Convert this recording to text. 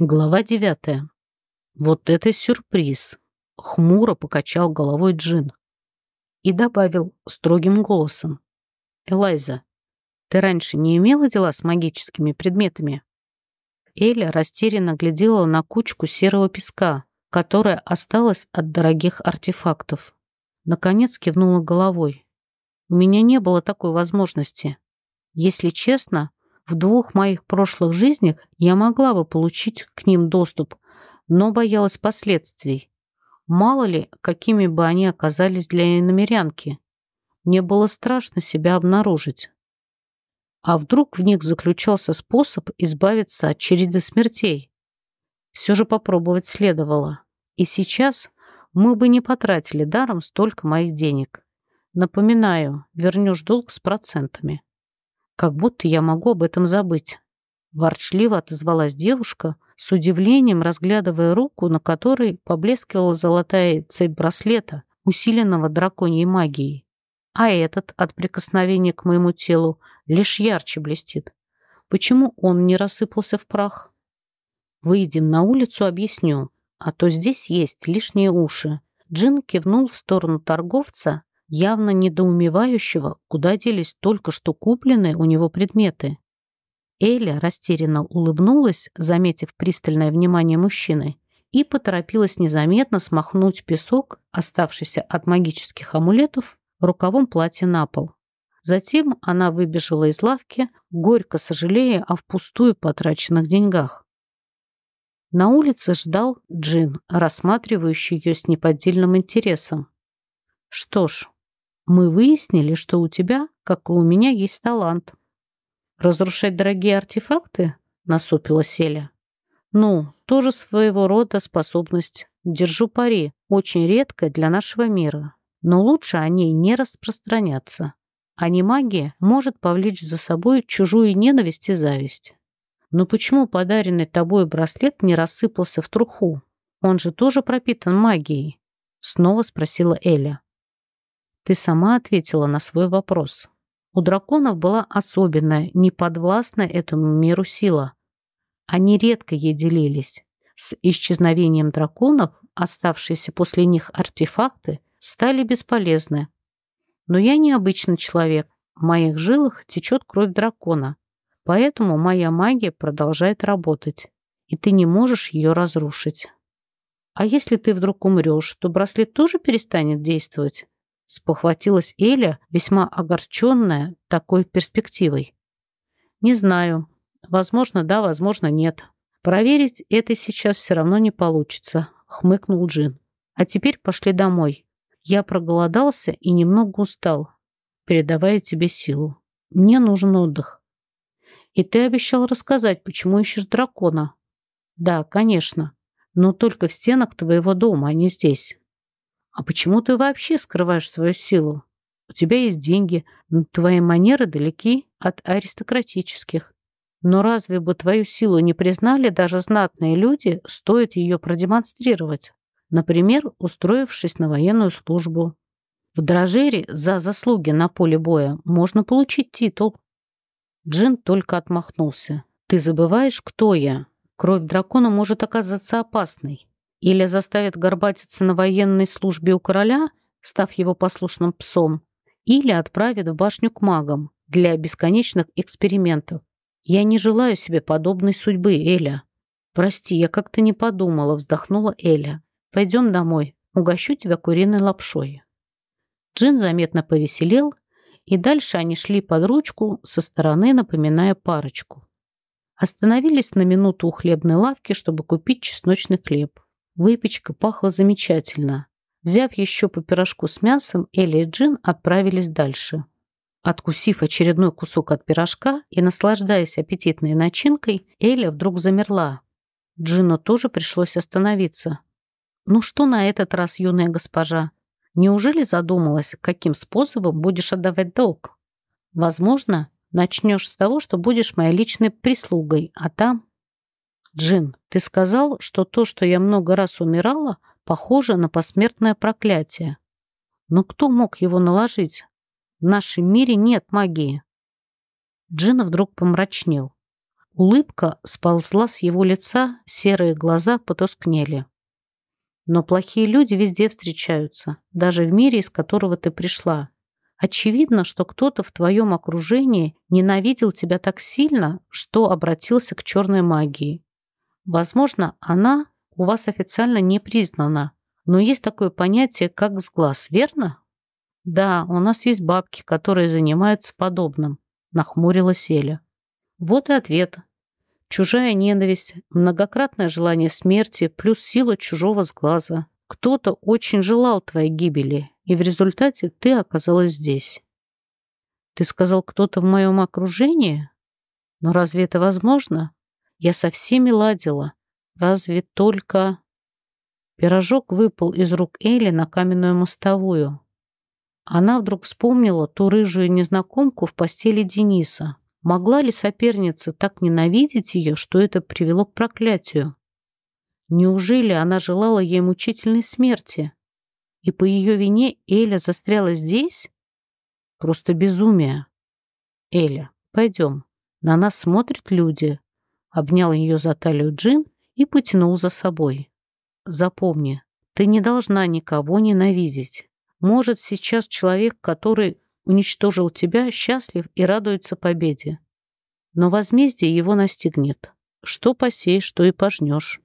Глава девятая. Вот это сюрприз! Хмуро покачал головой Джин и добавил строгим голосом. Элайза, ты раньше не имела дела с магическими предметами? Эля растерянно глядела на кучку серого песка, которая осталась от дорогих артефактов. Наконец кивнула головой. У меня не было такой возможности. Если честно, в двух моих прошлых жизнях я могла бы получить к ним доступ, но боялась последствий. Мало ли, какими бы они оказались для иномерянки. Мне было страшно себя обнаружить. А вдруг в них заключался способ избавиться от череды смертей? Все же попробовать следовало. И сейчас мы бы не потратили даром столько моих денег. Напоминаю, вернешь долг с процентами. Как будто я могу об этом забыть. Ворчливо отозвалась девушка, с удивлением разглядывая руку, на которой поблескивала золотая цепь браслета, усиленного драконьей магией. А этот от прикосновения к моему телу лишь ярче блестит. Почему он не рассыпался в прах? Выйдем на улицу, объясню. А то здесь есть лишние уши. Джин кивнул в сторону торговца, явно недоумевающего, куда делись только что купленные у него предметы. Эля растерянно улыбнулась, заметив пристальное внимание мужчины, и поторопилась незаметно смахнуть песок, оставшийся от магических амулетов, рукавом платья на пол. Затем она выбежала из лавки, горько сожалея о впустую потраченных деньгах. На улице ждал Джин, рассматривающий ее с неподдельным интересом. Что ж, мы выяснили, что у тебя, как и у меня, есть талант. Разрушать дорогие артефакты? Насупила Селя. Ну, тоже своего рода способность. Держу пари, очень редкая для нашего мира. Но лучше о ней не распространяться. А не магия может повлечь за собой чужую ненависть и зависть. Но почему подаренный тобой браслет не рассыпался в труху? Он же тоже пропитан магией. Снова спросила Эля. Ты сама ответила на свой вопрос. У драконов была особенная, неподвластная этому миру сила. Они редко ей делились. С исчезновением драконов оставшиеся после них артефакты стали бесполезны. Но я необычный человек. В моих жилах течет кровь дракона. Поэтому моя магия продолжает работать. И ты не можешь ее разрушить. А если ты вдруг умрешь, то браслет тоже перестанет действовать? Спохватилась Эля, весьма огорченная такой перспективой. «Не знаю. Возможно, да, возможно, нет. Проверить это сейчас все равно не получится», — хмыкнул Джин. «А теперь пошли домой. Я проголодался и немного устал, передавая тебе силу. Мне нужен отдых». «И ты обещал рассказать, почему ищешь дракона?» «Да, конечно, но только в стенах твоего дома, а не здесь». А почему ты вообще скрываешь свою силу? У тебя есть деньги, но твои манеры далеки от аристократических. Но разве бы твою силу не признали даже знатные люди, стоит ее продемонстрировать? Например, устроившись на военную службу. В Дрожере за заслуги на поле боя можно получить титул. Джин только отмахнулся. Ты забываешь, кто я. Кровь дракона может оказаться опасной. Или заставят горбатиться на военной службе у короля, став его послушным псом, или отправят в башню к магам для бесконечных экспериментов. Я не желаю себе подобной судьбы, Эля. Прости, я как-то не подумала, вздохнула Эля. Пойдем домой, угощу тебя куриной лапшой. Джин заметно повеселел, и дальше они шли под ручку, со стороны напоминая парочку. Остановились на минуту у хлебной лавки, чтобы купить чесночный хлеб. Выпечка пахла замечательно. Взяв еще по пирожку с мясом, Элли и Джин отправились дальше. Откусив очередной кусок от пирожка и наслаждаясь аппетитной начинкой, Эля вдруг замерла. Джину тоже пришлось остановиться. «Ну что на этот раз, юная госпожа? Неужели задумалась, каким способом будешь отдавать долг? Возможно, начнешь с того, что будешь моей личной прислугой, а там Джин, ты сказал, что то, что я много раз умирала, похоже на посмертное проклятие. Но кто мог его наложить? В нашем мире нет магии. Джин вдруг помрачнел. Улыбка сползла с его лица, серые глаза потускнели. Но плохие люди везде встречаются, даже в мире, из которого ты пришла. Очевидно, что кто-то в твоем окружении ненавидел тебя так сильно, что обратился к черной магии. Возможно, она у вас официально не признана, но есть такое понятие, как сглаз, верно? Да, у нас есть бабки, которые занимаются подобным, нахмурилась Эля. Вот и ответ. Чужая ненависть, многократное желание смерти плюс сила чужого сглаза. Кто-то очень желал твоей гибели, и в результате ты оказалась здесь. Ты сказал, кто-то в моем окружении? Но разве это возможно? Я со всеми ладила. Разве только... Пирожок выпал из рук Эли на каменную мостовую. Она вдруг вспомнила ту рыжую незнакомку в постели Дениса. Могла ли соперница так ненавидеть ее, что это привело к проклятию? Неужели она желала ей мучительной смерти? И по ее вине Эля застряла здесь? Просто безумие. Эля, пойдем. На нас смотрят люди. Обнял ее за талию Джин и потянул за собой. Запомни, ты не должна никого ненавидеть. Может, сейчас человек, который уничтожил тебя, счастлив и радуется победе. Но возмездие его настигнет. Что посеешь, что и пожнешь.